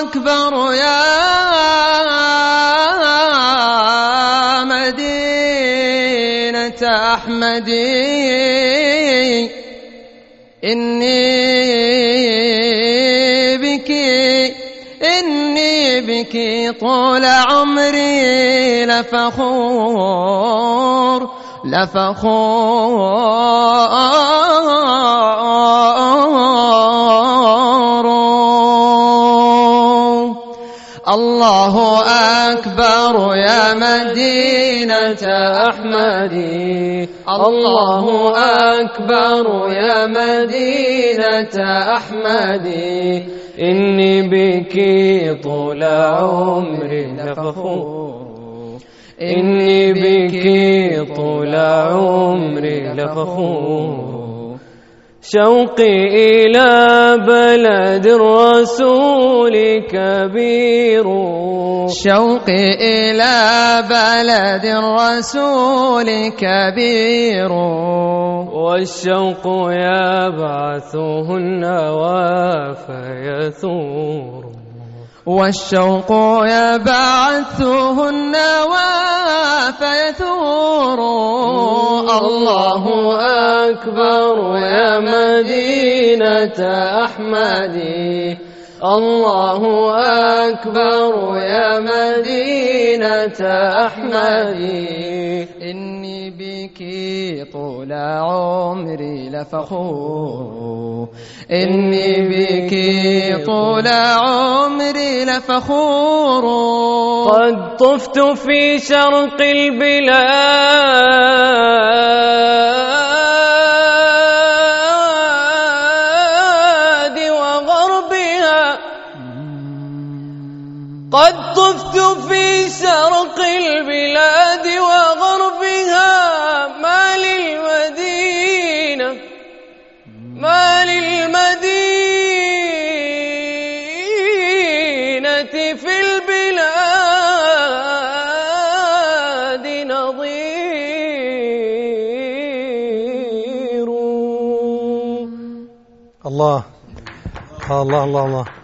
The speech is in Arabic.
أكبر يا مدينة أحمدي. إني بك إني بك طول عمري لفخور لفخور. الله أكبر يا مدينة أحمدي الله أكبر يا مدينة أحمدي إني بك طول عمري لفخور إني بك طول عمري لفخور شوقي إلى بلد الرسول كبير. شوقي إلى بلد الرسول كبير. والشوق يبعثه النوى فيثور والشوق يبعثه النوى فيثور الله أكبر يا مدينة أحمدي الله أكبر يا مدينة أحمدي إني بك طول عمري لفخور. إني بك طول عمري لفخور. قد طفت في شرق البلاد وغربها. قد طفت في شرق البلاد في البلاد نظير. الله. الله الله الله.